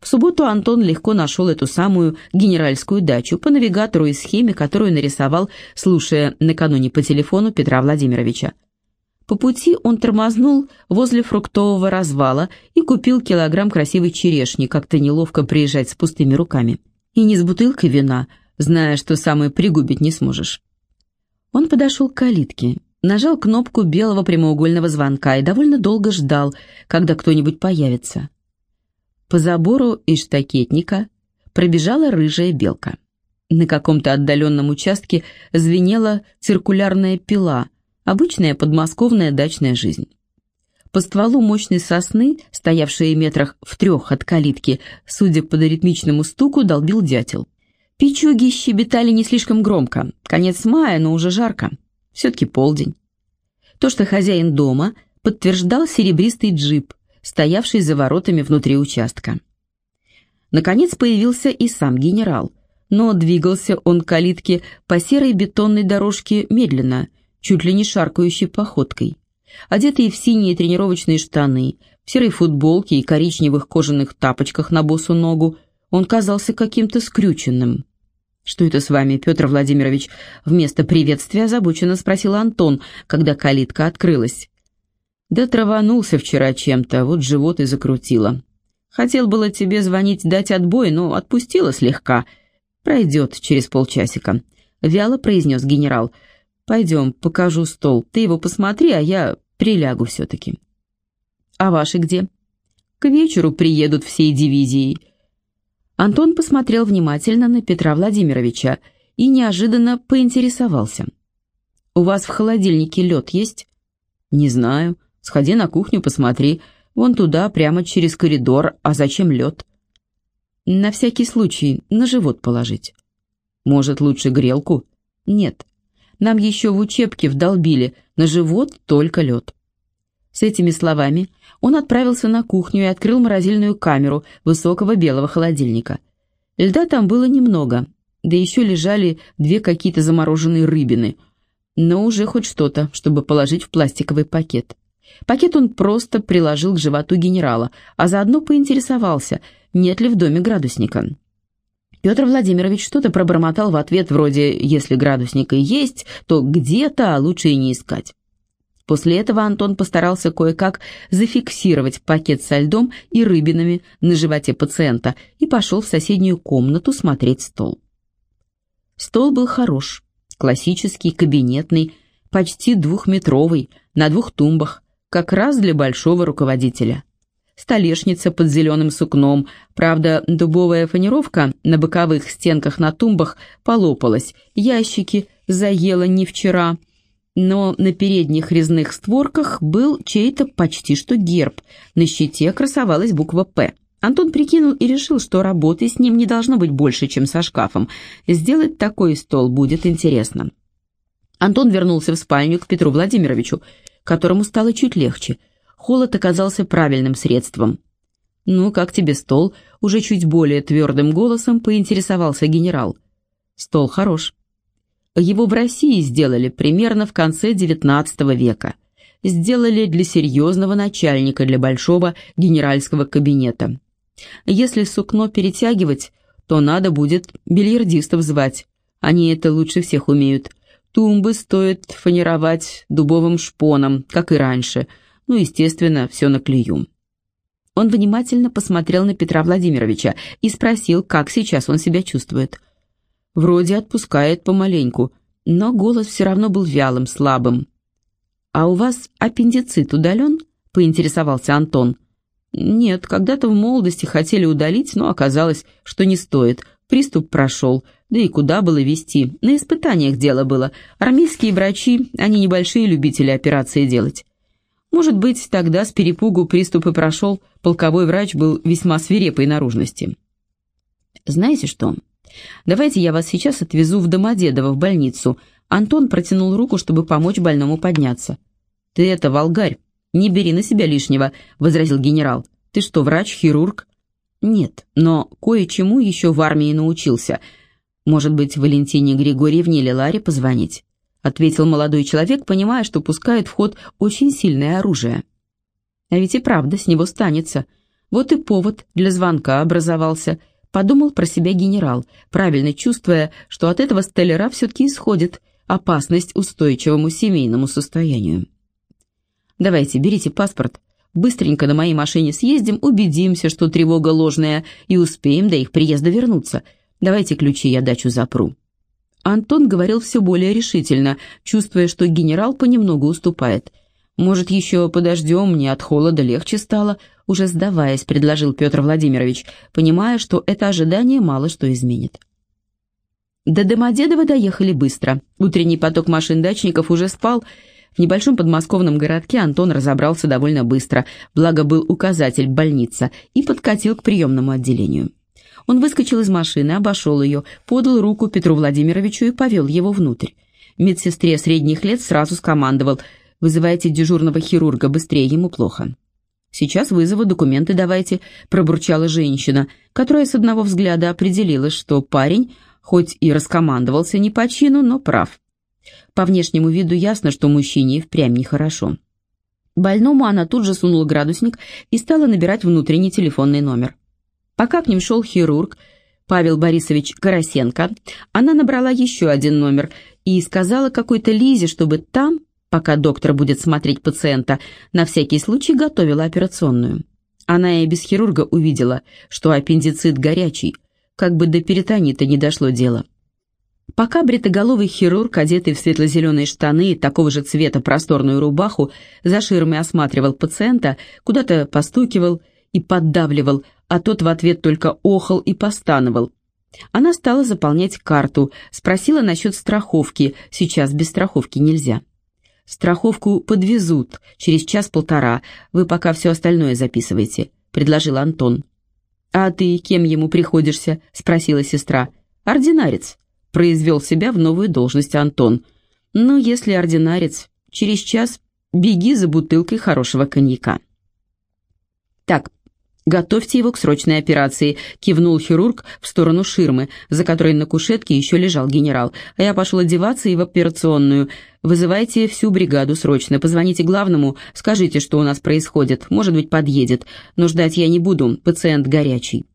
В субботу Антон легко нашел эту самую генеральскую дачу по навигатору и схеме, которую нарисовал, слушая накануне по телефону Петра Владимировича. По пути он тормознул возле фруктового развала и купил килограмм красивой черешни, как-то неловко приезжать с пустыми руками. И не с бутылкой вина, зная, что самое пригубить не сможешь. Он подошел к калитке, нажал кнопку белого прямоугольного звонка и довольно долго ждал, когда кто-нибудь появится. По забору из штакетника пробежала рыжая белка. На каком-то отдаленном участке звенела циркулярная пила, обычная подмосковная дачная жизнь. По стволу мощной сосны, стоявшей метрах в трех от калитки, судя по ритмичному стуку, долбил дятел. Пичуги щебетали не слишком громко. Конец мая, но уже жарко. Все-таки полдень. То, что хозяин дома, подтверждал серебристый джип, стоявший за воротами внутри участка. Наконец появился и сам генерал, но двигался он к калитке по серой бетонной дорожке медленно, чуть ли не шаркающей походкой. Одетый в синие тренировочные штаны, в серой футболке и коричневых кожаных тапочках на босу ногу, он казался каким-то скрюченным. «Что это с вами, Петр Владимирович?» Вместо приветствия озабоченно спросил Антон, когда калитка открылась. «Да траванулся вчера чем-то, вот живот и закрутило. Хотел было тебе звонить дать отбой, но отпустила слегка. Пройдет через полчасика», — вяло произнес генерал. «Пойдем, покажу стол. Ты его посмотри, а я прилягу все-таки». «А ваши где?» «К вечеру приедут всей дивизией». Антон посмотрел внимательно на Петра Владимировича и неожиданно поинтересовался. «У вас в холодильнике лед есть?» «Не знаю. Сходи на кухню, посмотри. Вон туда, прямо через коридор. А зачем лед?» «На всякий случай, на живот положить». «Может, лучше грелку?» «Нет. Нам еще в учебке вдолбили. На живот только лед». С этими словами он отправился на кухню и открыл морозильную камеру высокого белого холодильника. Льда там было немного, да еще лежали две какие-то замороженные рыбины, но уже хоть что-то, чтобы положить в пластиковый пакет. Пакет он просто приложил к животу генерала, а заодно поинтересовался, нет ли в доме градусника. Петр Владимирович что-то пробормотал в ответ вроде «если градусника есть, то где-то, а лучше и не искать». После этого Антон постарался кое-как зафиксировать пакет со льдом и рыбинами на животе пациента и пошел в соседнюю комнату смотреть стол. Стол был хорош, классический, кабинетный, почти двухметровый, на двух тумбах, как раз для большого руководителя. Столешница под зеленым сукном, правда, дубовая фанеровка на боковых стенках на тумбах полопалась, ящики заела не вчера – но на передних резных створках был чей-то почти что герб, на щите красовалась буква «П». Антон прикинул и решил, что работы с ним не должно быть больше, чем со шкафом. Сделать такой стол будет интересно. Антон вернулся в спальню к Петру Владимировичу, которому стало чуть легче. Холод оказался правильным средством. «Ну, как тебе стол?» — уже чуть более твердым голосом поинтересовался генерал. «Стол хорош. Его в России сделали примерно в конце XIX века. Сделали для серьезного начальника, для большого генеральского кабинета. Если сукно перетягивать, то надо будет бильярдистов звать. Они это лучше всех умеют. Тумбы стоит фанеровать дубовым шпоном, как и раньше. Ну, естественно, все на клею. Он внимательно посмотрел на Петра Владимировича и спросил, как сейчас он себя чувствует. Вроде отпускает помаленьку, но голос все равно был вялым, слабым. «А у вас аппендицит удален?» — поинтересовался Антон. «Нет, когда-то в молодости хотели удалить, но оказалось, что не стоит. Приступ прошел, да и куда было вести. На испытаниях дело было. Армейские врачи, они небольшие любители операции делать. Может быть, тогда с перепугу приступ и прошел, полковой врач был весьма свирепой наружности. Знаете что? Давайте я вас сейчас отвезу в Домодедово, в больницу». Антон протянул руку, чтобы помочь больному подняться. «Ты это, волгарь, не бери на себя лишнего», — возразил генерал. «Ты что, врач, хирург?» «Нет, но кое-чему еще в армии научился. Может быть, Валентине Григорьевне или Ларе позвонить?» — ответил молодой человек, понимая, что пускает в ход очень сильное оружие. «А ведь и правда с него станется. Вот и повод для звонка образовался. Подумал про себя генерал, правильно чувствуя, что от этого столяра все-таки исходит опасность устойчивому семейному состоянию. «Давайте, берите паспорт. Быстренько на моей машине съездим, убедимся, что тревога ложная, и успеем до их приезда вернуться. Давайте ключи, я дачу запру». Антон говорил все более решительно, чувствуя, что генерал понемногу уступает. «Может, еще подождем, мне от холода легче стало», уже сдаваясь, предложил Петр Владимирович, понимая, что это ожидание мало что изменит. До Домодедова доехали быстро. Утренний поток машин дачников уже спал. В небольшом подмосковном городке Антон разобрался довольно быстро, благо был указатель «больница», и подкатил к приемному отделению. Он выскочил из машины, обошел ее, подал руку Петру Владимировичу и повел его внутрь. Медсестре средних лет сразу скомандовал «Вызывайте дежурного хирурга, быстрее, ему плохо». «Сейчас вызову, документы давайте», – пробурчала женщина, которая с одного взгляда определила, что парень, хоть и раскомандовался не по чину, но прав. По внешнему виду ясно, что мужчине и впрямь нехорошо. Больному она тут же сунула градусник и стала набирать внутренний телефонный номер. Пока к ним шел хирург Павел Борисович Карасенко, она набрала еще один номер и сказала какой-то Лизе, чтобы там, пока доктор будет смотреть пациента, на всякий случай готовила операционную. Она и без хирурга увидела, что аппендицит горячий, как бы до перитонита не дошло дело. Пока бритоголовый хирург, одетый в светло-зеленые штаны и такого же цвета просторную рубаху, за ширмой осматривал пациента, куда-то постукивал и поддавливал, а тот в ответ только охал и постановал. Она стала заполнять карту, спросила насчет страховки, сейчас без страховки нельзя. «Страховку подвезут, через час-полтора, вы пока все остальное записывайте», — предложил Антон. «А ты кем ему приходишься?» — спросила сестра. «Ординарец», — произвел себя в новую должность Антон. «Ну, если ординарец, через час беги за бутылкой хорошего коньяка». «Так, «Готовьте его к срочной операции», — кивнул хирург в сторону ширмы, за которой на кушетке еще лежал генерал. «А я пошел одеваться и в операционную. Вызывайте всю бригаду срочно, позвоните главному, скажите, что у нас происходит, может быть, подъедет. Но ждать я не буду, пациент горячий».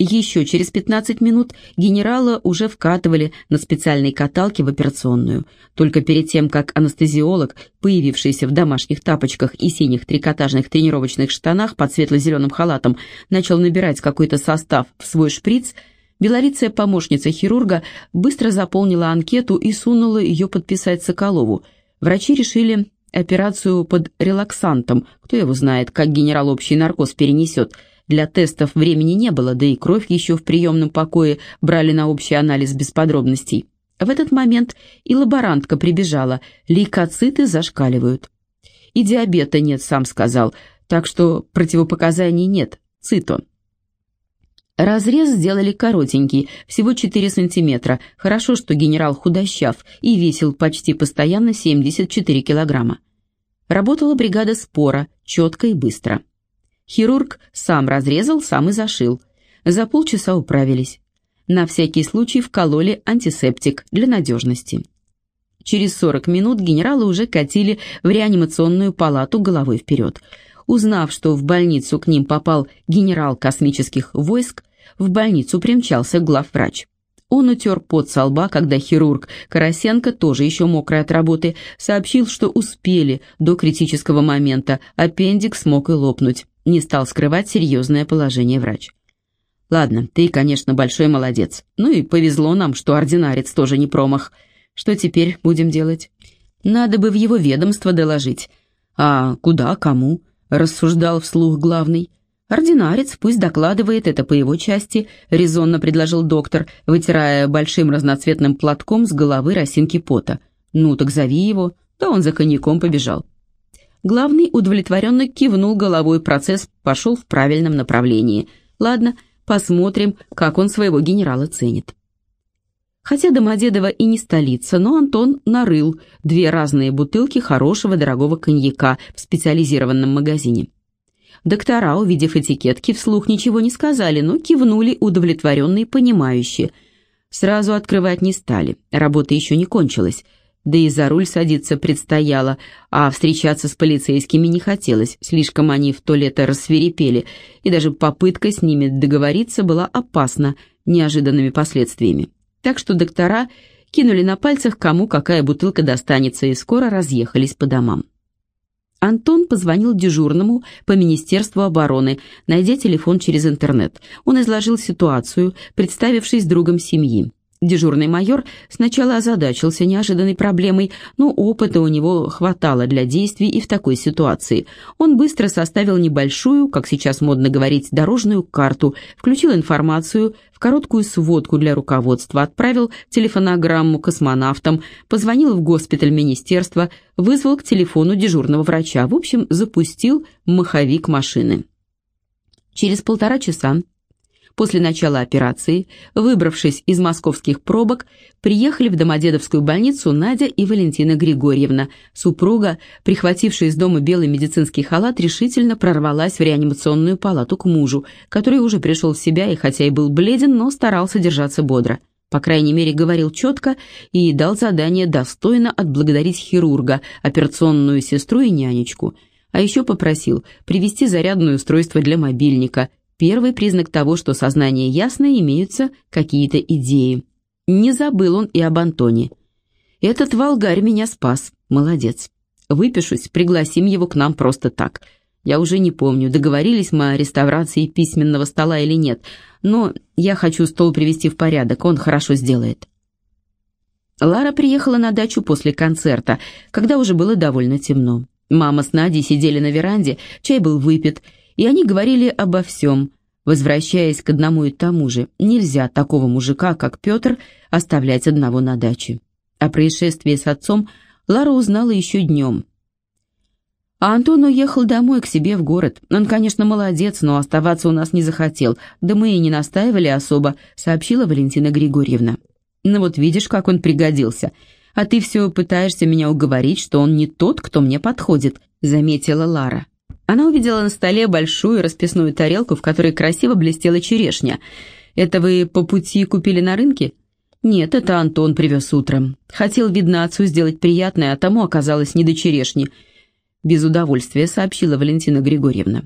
Еще через 15 минут генерала уже вкатывали на специальной каталке в операционную. Только перед тем, как анестезиолог, появившийся в домашних тапочках и синих трикотажных тренировочных штанах под светло-зеленым халатом, начал набирать какой-то состав в свой шприц, белорицая помощница хирурга быстро заполнила анкету и сунула ее подписать Соколову. Врачи решили операцию под релаксантом, кто его знает, как генерал общий наркоз перенесет – для тестов времени не было, да и кровь еще в приемном покое брали на общий анализ без подробностей. В этот момент и лаборантка прибежала, лейкоциты зашкаливают. И диабета нет, сам сказал, так что противопоказаний нет, цито. Разрез сделали коротенький, всего 4 сантиметра. Хорошо, что генерал худощав и весил почти постоянно 74 килограмма. Работала бригада спора, четко и быстро. Хирург сам разрезал, сам и зашил. За полчаса управились. На всякий случай вкололи антисептик для надежности. Через 40 минут генералы уже катили в реанимационную палату головой вперед. Узнав, что в больницу к ним попал генерал космических войск, в больницу примчался главврач. Он утер пот со лба, когда хирург Карасенко, тоже еще мокрый от работы, сообщил, что успели до критического момента, аппендикс мог и лопнуть не стал скрывать серьезное положение врач. «Ладно, ты, конечно, большой молодец. Ну и повезло нам, что ординарец тоже не промах. Что теперь будем делать? Надо бы в его ведомство доложить. А куда, кому?» — рассуждал вслух главный. «Ординарец пусть докладывает это по его части», — резонно предложил доктор, вытирая большим разноцветным платком с головы росинки пота. «Ну так зови его». Да он за коньяком побежал. Главный удовлетворенно кивнул головой, процесс пошел в правильном направлении. Ладно, посмотрим, как он своего генерала ценит. Хотя Домодедово и не столица, но Антон нарыл две разные бутылки хорошего дорогого коньяка в специализированном магазине. Доктора, увидев этикетки, вслух ничего не сказали, но кивнули удовлетворенные понимающие. Сразу открывать не стали, работа еще не кончилась – да и за руль садиться предстояло, а встречаться с полицейскими не хотелось, слишком они в то лето рассверепели, и даже попытка с ними договориться была опасна неожиданными последствиями. Так что доктора кинули на пальцах, кому какая бутылка достанется, и скоро разъехались по домам. Антон позвонил дежурному по Министерству обороны, найдя телефон через интернет. Он изложил ситуацию, представившись другом семьи. Дежурный майор сначала озадачился неожиданной проблемой, но опыта у него хватало для действий и в такой ситуации. Он быстро составил небольшую, как сейчас модно говорить, дорожную карту, включил информацию в короткую сводку для руководства, отправил телефонограмму космонавтам, позвонил в госпиталь министерства, вызвал к телефону дежурного врача, в общем, запустил маховик машины. Через полтора часа После начала операции, выбравшись из московских пробок, приехали в Домодедовскую больницу Надя и Валентина Григорьевна. Супруга, прихватившая из дома белый медицинский халат, решительно прорвалась в реанимационную палату к мужу, который уже пришел в себя и хотя и был бледен, но старался держаться бодро. По крайней мере, говорил четко и дал задание достойно отблагодарить хирурга, операционную сестру и нянечку. А еще попросил привезти зарядное устройство для мобильника – Первый признак того, что сознание ясно, имеются какие-то идеи. Не забыл он и об Антоне. «Этот волгарь меня спас. Молодец. Выпишусь, пригласим его к нам просто так. Я уже не помню, договорились мы о реставрации письменного стола или нет, но я хочу стол привести в порядок, он хорошо сделает». Лара приехала на дачу после концерта, когда уже было довольно темно. Мама с Надей сидели на веранде, чай был выпит, и они говорили обо всем, возвращаясь к одному и тому же. Нельзя такого мужика, как Петр, оставлять одного на даче. О происшествии с отцом Лара узнала еще днем. А Антон уехал домой к себе в город. Он, конечно, молодец, но оставаться у нас не захотел. Да мы и не настаивали особо, сообщила Валентина Григорьевна. Ну вот видишь, как он пригодился. А ты все пытаешься меня уговорить, что он не тот, кто мне подходит, заметила Лара. Она увидела на столе большую расписную тарелку, в которой красиво блестела черешня. «Это вы по пути купили на рынке?» «Нет, это Антон привез утром. Хотел, видно, отцу сделать приятное, а тому оказалось не до черешни». Без удовольствия сообщила Валентина Григорьевна.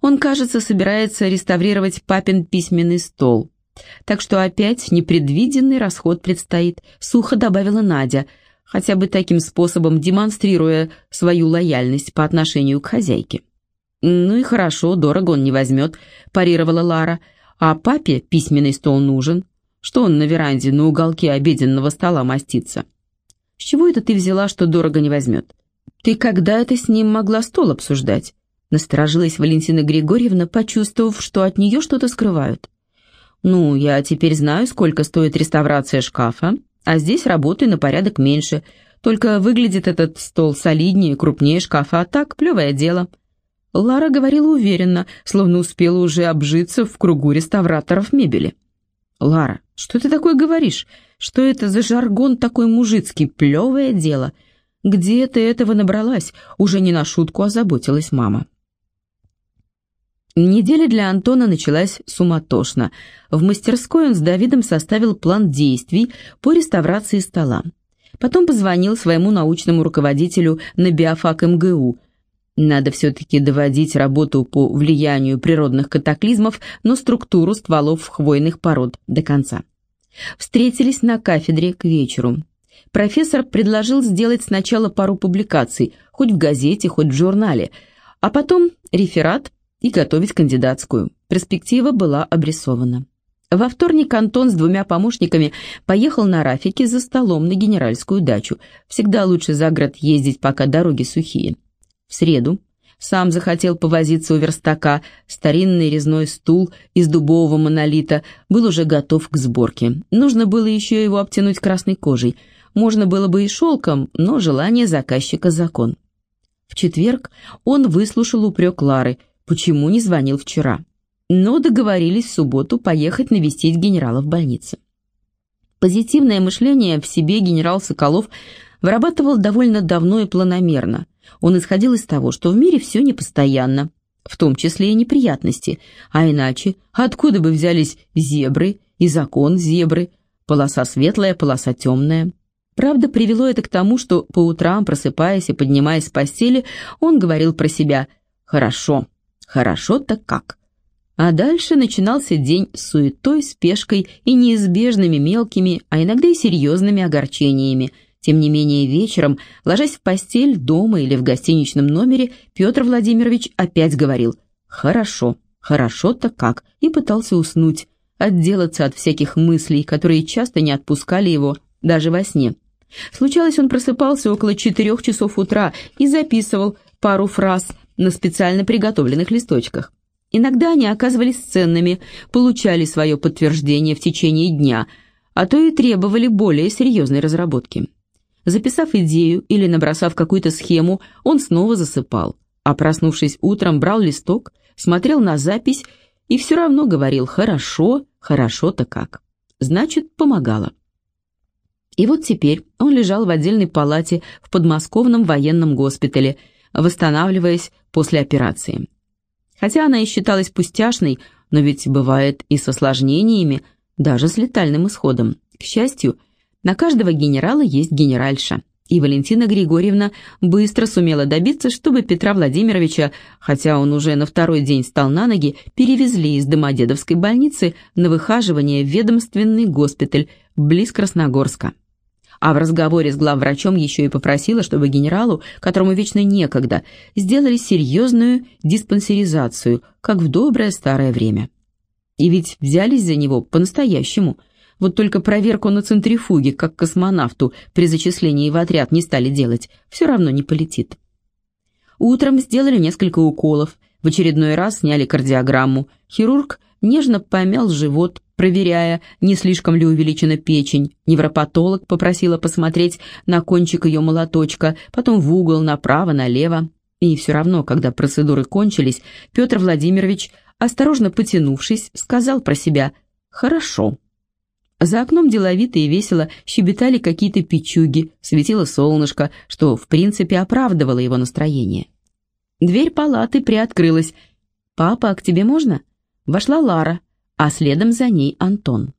«Он, кажется, собирается реставрировать папин письменный стол. Так что опять непредвиденный расход предстоит», — сухо добавила Надя — хотя бы таким способом демонстрируя свою лояльность по отношению к хозяйке. «Ну и хорошо, дорого он не возьмет», – парировала Лара. «А папе письменный стол нужен. Что он на веранде на уголке обеденного стола мастится?» «С чего это ты взяла, что дорого не возьмет?» «Ты когда это с ним могла стол обсуждать?» Насторожилась Валентина Григорьевна, почувствовав, что от нее что-то скрывают. «Ну, я теперь знаю, сколько стоит реставрация шкафа, а здесь работы на порядок меньше, только выглядит этот стол солиднее, крупнее шкафа, а так плевое дело. Лара говорила уверенно, словно успела уже обжиться в кругу реставраторов мебели. «Лара, что ты такое говоришь? Что это за жаргон такой мужицкий? Плевое дело. Где ты этого набралась?» Уже не на шутку озаботилась мама. Неделя для Антона началась суматошно. В мастерской он с Давидом составил план действий по реставрации стола. Потом позвонил своему научному руководителю на биофак МГУ. Надо все-таки доводить работу по влиянию природных катаклизмов на структуру стволов хвойных пород до конца. Встретились на кафедре к вечеру. Профессор предложил сделать сначала пару публикаций, хоть в газете, хоть в журнале, а потом реферат и готовить кандидатскую. Перспектива была обрисована. Во вторник Антон с двумя помощниками поехал на Рафике за столом на генеральскую дачу. Всегда лучше за город ездить, пока дороги сухие. В среду сам захотел повозиться у верстака. Старинный резной стул из дубового монолита был уже готов к сборке. Нужно было еще его обтянуть красной кожей. Можно было бы и шелком, но желание заказчика закон. В четверг он выслушал упрек Лары – почему не звонил вчера. Но договорились в субботу поехать навестить генерала в больнице. Позитивное мышление в себе генерал Соколов вырабатывал довольно давно и планомерно. Он исходил из того, что в мире все непостоянно, в том числе и неприятности, а иначе откуда бы взялись зебры и закон зебры, полоса светлая, полоса темная. Правда, привело это к тому, что по утрам, просыпаясь и поднимаясь с постели, он говорил про себя «хорошо, хорошо-то как». А дальше начинался день с суетой, спешкой и неизбежными мелкими, а иногда и серьезными огорчениями. Тем не менее, вечером, ложась в постель дома или в гостиничном номере, Петр Владимирович опять говорил «хорошо, хорошо-то как» и пытался уснуть, отделаться от всяких мыслей, которые часто не отпускали его даже во сне. Случалось, он просыпался около четырех часов утра и записывал пару фраз на специально приготовленных листочках. Иногда они оказывались ценными, получали свое подтверждение в течение дня, а то и требовали более серьезной разработки. Записав идею или набросав какую-то схему, он снова засыпал, а проснувшись утром, брал листок, смотрел на запись и все равно говорил «хорошо, хорошо-то как». Значит, помогало. И вот теперь он лежал в отдельной палате в подмосковном военном госпитале, восстанавливаясь после операции. Хотя она и считалась пустяшной, но ведь бывает и с осложнениями, даже с летальным исходом. К счастью, на каждого генерала есть генеральша. И Валентина Григорьевна быстро сумела добиться, чтобы Петра Владимировича, хотя он уже на второй день стал на ноги, перевезли из Домодедовской больницы на выхаживание в ведомственный госпиталь близ Красногорска а в разговоре с главврачом еще и попросила, чтобы генералу, которому вечно некогда, сделали серьезную диспансеризацию, как в доброе старое время. И ведь взялись за него по-настоящему. Вот только проверку на центрифуге, как космонавту, при зачислении в отряд не стали делать, все равно не полетит. Утром сделали несколько уколов, в очередной раз сняли кардиограмму. Хирург нежно помял живот, проверяя, не слишком ли увеличена печень. Невропатолог попросила посмотреть на кончик ее молоточка, потом в угол, направо, налево. И все равно, когда процедуры кончились, Петр Владимирович, осторожно потянувшись, сказал про себя «хорошо». За окном деловито и весело щебетали какие-то печуги, светило солнышко, что, в принципе, оправдывало его настроение. Дверь палаты приоткрылась. «Папа, а к тебе можно?» Вошла Лара, а следом за ней Антон.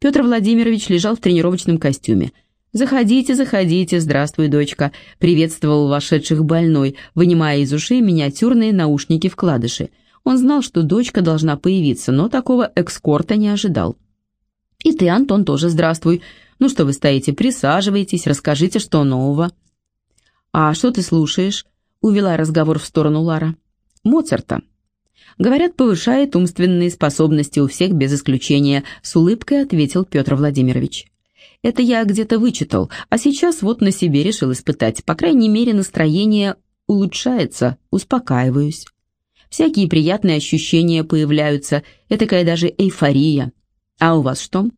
Петр Владимирович лежал в тренировочном костюме. «Заходите, заходите, здравствуй, дочка», — приветствовал вошедших больной, вынимая из ушей миниатюрные наушники-вкладыши. Он знал, что дочка должна появиться, но такого экскорта не ожидал. «И ты, Антон, тоже здравствуй. Ну что вы стоите, присаживайтесь, расскажите, что нового». «А что ты слушаешь?» — увела разговор в сторону Лара. «Моцарта». Говорят, повышает умственные способности у всех без исключения, с улыбкой ответил Петр Владимирович. Это я где-то вычитал, а сейчас вот на себе решил испытать. По крайней мере, настроение улучшается, успокаиваюсь. Всякие приятные ощущения появляются, этакая даже эйфория. А у вас что?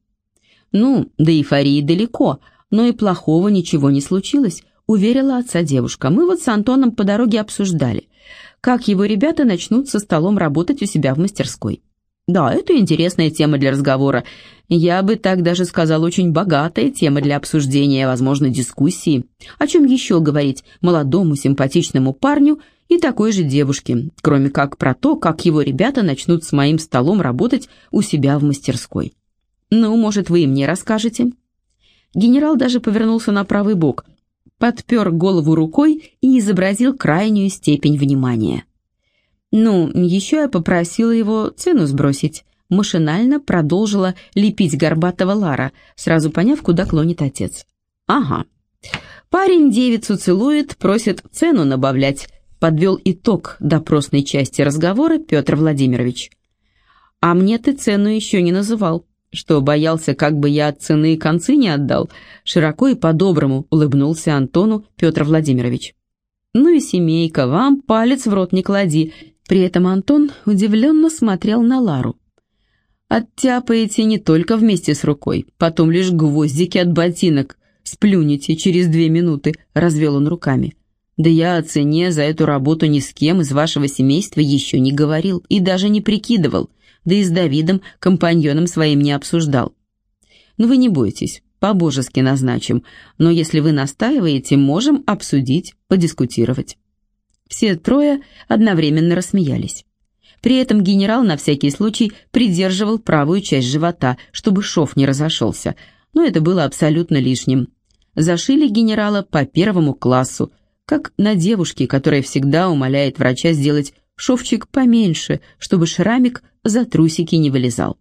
Ну, до эйфории далеко, но и плохого ничего не случилось, уверила отца девушка. Мы вот с Антоном по дороге обсуждали как его ребята начнут со столом работать у себя в мастерской. Да, это интересная тема для разговора. Я бы так даже сказал, очень богатая тема для обсуждения, возможно, дискуссии. О чем еще говорить молодому симпатичному парню и такой же девушке, кроме как про то, как его ребята начнут с моим столом работать у себя в мастерской. Ну, может, вы и мне расскажете? Генерал даже повернулся на правый бок – подпер голову рукой и изобразил крайнюю степень внимания. «Ну, еще я попросила его цену сбросить», машинально продолжила лепить горбатого Лара, сразу поняв, куда клонит отец. «Ага. Парень девицу целует, просит цену набавлять», подвел итог допросной части разговора Петр Владимирович. «А мне ты цену еще не называл», что боялся, как бы я от цены концы не отдал, широко и по-доброму улыбнулся Антону Петр Владимирович. «Ну и семейка, вам палец в рот не клади». При этом Антон удивленно смотрел на Лару. «Оттяпаете не только вместе с рукой, потом лишь гвоздики от ботинок сплюнете через две минуты», — развел он руками. «Да я о цене за эту работу ни с кем из вашего семейства еще не говорил и даже не прикидывал да и с Давидом, компаньоном своим, не обсуждал. Но «Ну вы не бойтесь, по-божески назначим, но если вы настаиваете, можем обсудить, подискутировать». Все трое одновременно рассмеялись. При этом генерал на всякий случай придерживал правую часть живота, чтобы шов не разошелся, но это было абсолютно лишним. зашили генерала по первому классу, как на девушке, которая всегда умоляет врача сделать шовчик поменьше, чтобы шрамик за трусики не вылезал.